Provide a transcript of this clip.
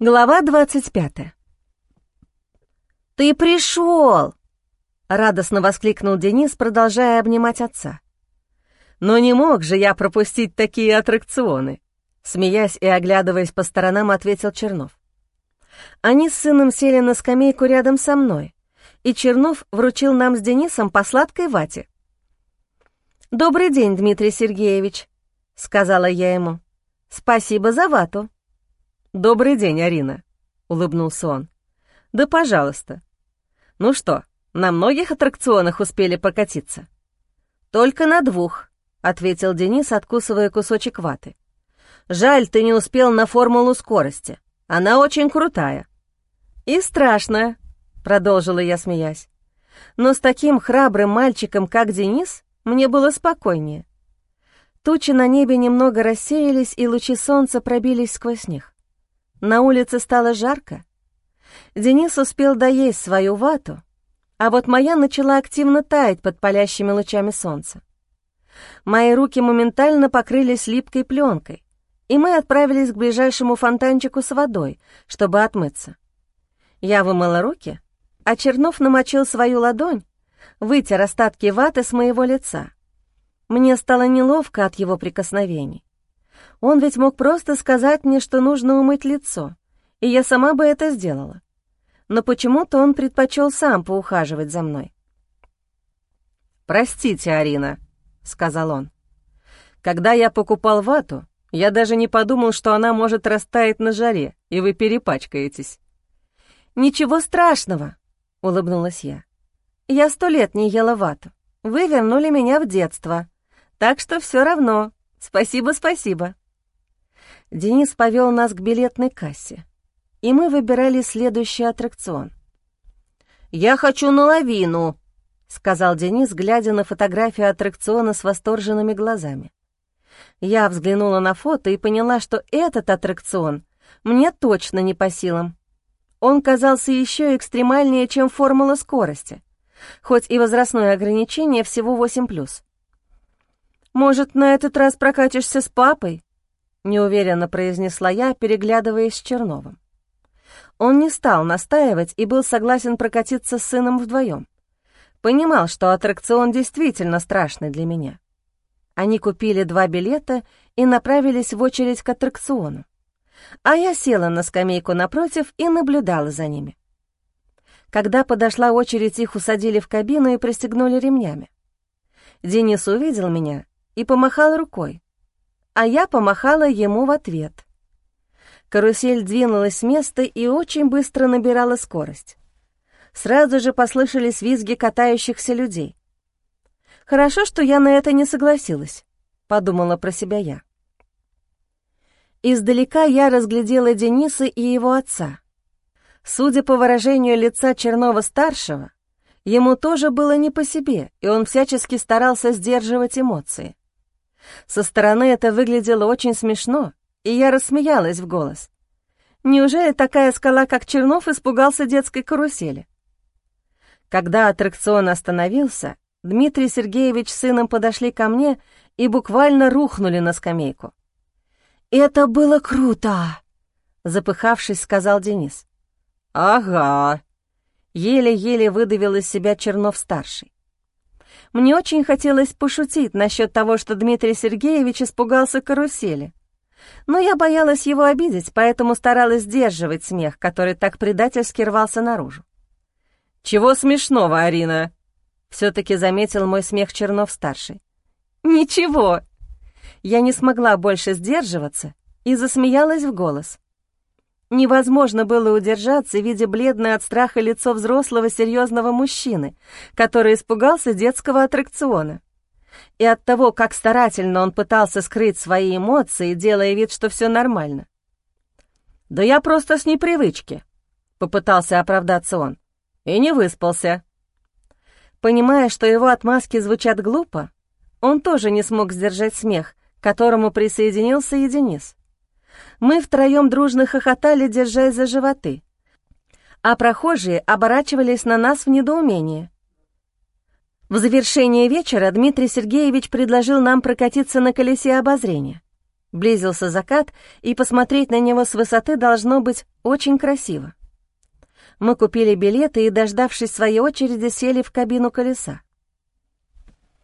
Глава 25. «Ты пришел!» — радостно воскликнул Денис, продолжая обнимать отца. «Но не мог же я пропустить такие аттракционы!» Смеясь и оглядываясь по сторонам, ответил Чернов. Они с сыном сели на скамейку рядом со мной, и Чернов вручил нам с Денисом по сладкой вате. «Добрый день, Дмитрий Сергеевич», — сказала я ему. «Спасибо за вату». «Добрый день, Арина», — улыбнулся он. «Да, пожалуйста. Ну что, на многих аттракционах успели покатиться?» «Только на двух», — ответил Денис, откусывая кусочек ваты. «Жаль, ты не успел на формулу скорости. Она очень крутая». «И страшная», — продолжила я, смеясь. «Но с таким храбрым мальчиком, как Денис, мне было спокойнее». Тучи на небе немного рассеялись, и лучи солнца пробились сквозь них. На улице стало жарко. Денис успел доесть свою вату, а вот моя начала активно таять под палящими лучами солнца. Мои руки моментально покрылись липкой пленкой, и мы отправились к ближайшему фонтанчику с водой, чтобы отмыться. Я вымыла руки, а Чернов намочил свою ладонь, вытер остатки ваты с моего лица. Мне стало неловко от его прикосновений. Он ведь мог просто сказать мне, что нужно умыть лицо, и я сама бы это сделала. Но почему-то он предпочел сам поухаживать за мной. «Простите, Арина», — сказал он. «Когда я покупал вату, я даже не подумал, что она может растаять на жаре, и вы перепачкаетесь». «Ничего страшного», — улыбнулась я. «Я сто лет не ела вату. Вы вернули меня в детство. Так что все равно. Спасибо, спасибо». Денис повел нас к билетной кассе, и мы выбирали следующий аттракцион. «Я хочу на лавину», — сказал Денис, глядя на фотографию аттракциона с восторженными глазами. Я взглянула на фото и поняла, что этот аттракцион мне точно не по силам. Он казался еще экстремальнее, чем формула скорости, хоть и возрастное ограничение всего 8+. «Может, на этот раз прокатишься с папой?» — неуверенно произнесла я, переглядываясь с Черновым. Он не стал настаивать и был согласен прокатиться с сыном вдвоем. Понимал, что аттракцион действительно страшный для меня. Они купили два билета и направились в очередь к аттракциону. А я села на скамейку напротив и наблюдала за ними. Когда подошла очередь, их усадили в кабину и пристегнули ремнями. Денис увидел меня и помахал рукой, а я помахала ему в ответ. Карусель двинулась с места и очень быстро набирала скорость. Сразу же послышались визги катающихся людей. «Хорошо, что я на это не согласилась», — подумала про себя я. Издалека я разглядела Дениса и его отца. Судя по выражению лица Чернова-старшего, ему тоже было не по себе, и он всячески старался сдерживать эмоции. Со стороны это выглядело очень смешно, и я рассмеялась в голос. Неужели такая скала, как Чернов, испугался детской карусели? Когда аттракцион остановился, Дмитрий Сергеевич с сыном подошли ко мне и буквально рухнули на скамейку. «Это было круто!» — запыхавшись, сказал Денис. «Ага!» — еле-еле выдавил из себя Чернов-старший. Мне очень хотелось пошутить насчет того, что Дмитрий Сергеевич испугался карусели. Но я боялась его обидеть, поэтому старалась сдерживать смех, который так предательски рвался наружу. «Чего смешного, Арина?» — все-таки заметил мой смех Чернов-старший. «Ничего!» Я не смогла больше сдерживаться и засмеялась в голос. Невозможно было удержаться, видя бледное от страха лицо взрослого серьезного мужчины, который испугался детского аттракциона. И от того, как старательно он пытался скрыть свои эмоции, делая вид, что все нормально. «Да я просто с непривычки», — попытался оправдаться он. «И не выспался». Понимая, что его отмазки звучат глупо, он тоже не смог сдержать смех, к которому присоединился и Денис. Мы втроем дружно хохотали, держась за животы, а прохожие оборачивались на нас в недоумении. В завершение вечера Дмитрий Сергеевич предложил нам прокатиться на колесе обозрения. Близился закат, и посмотреть на него с высоты должно быть очень красиво. Мы купили билеты и, дождавшись своей очереди, сели в кабину колеса.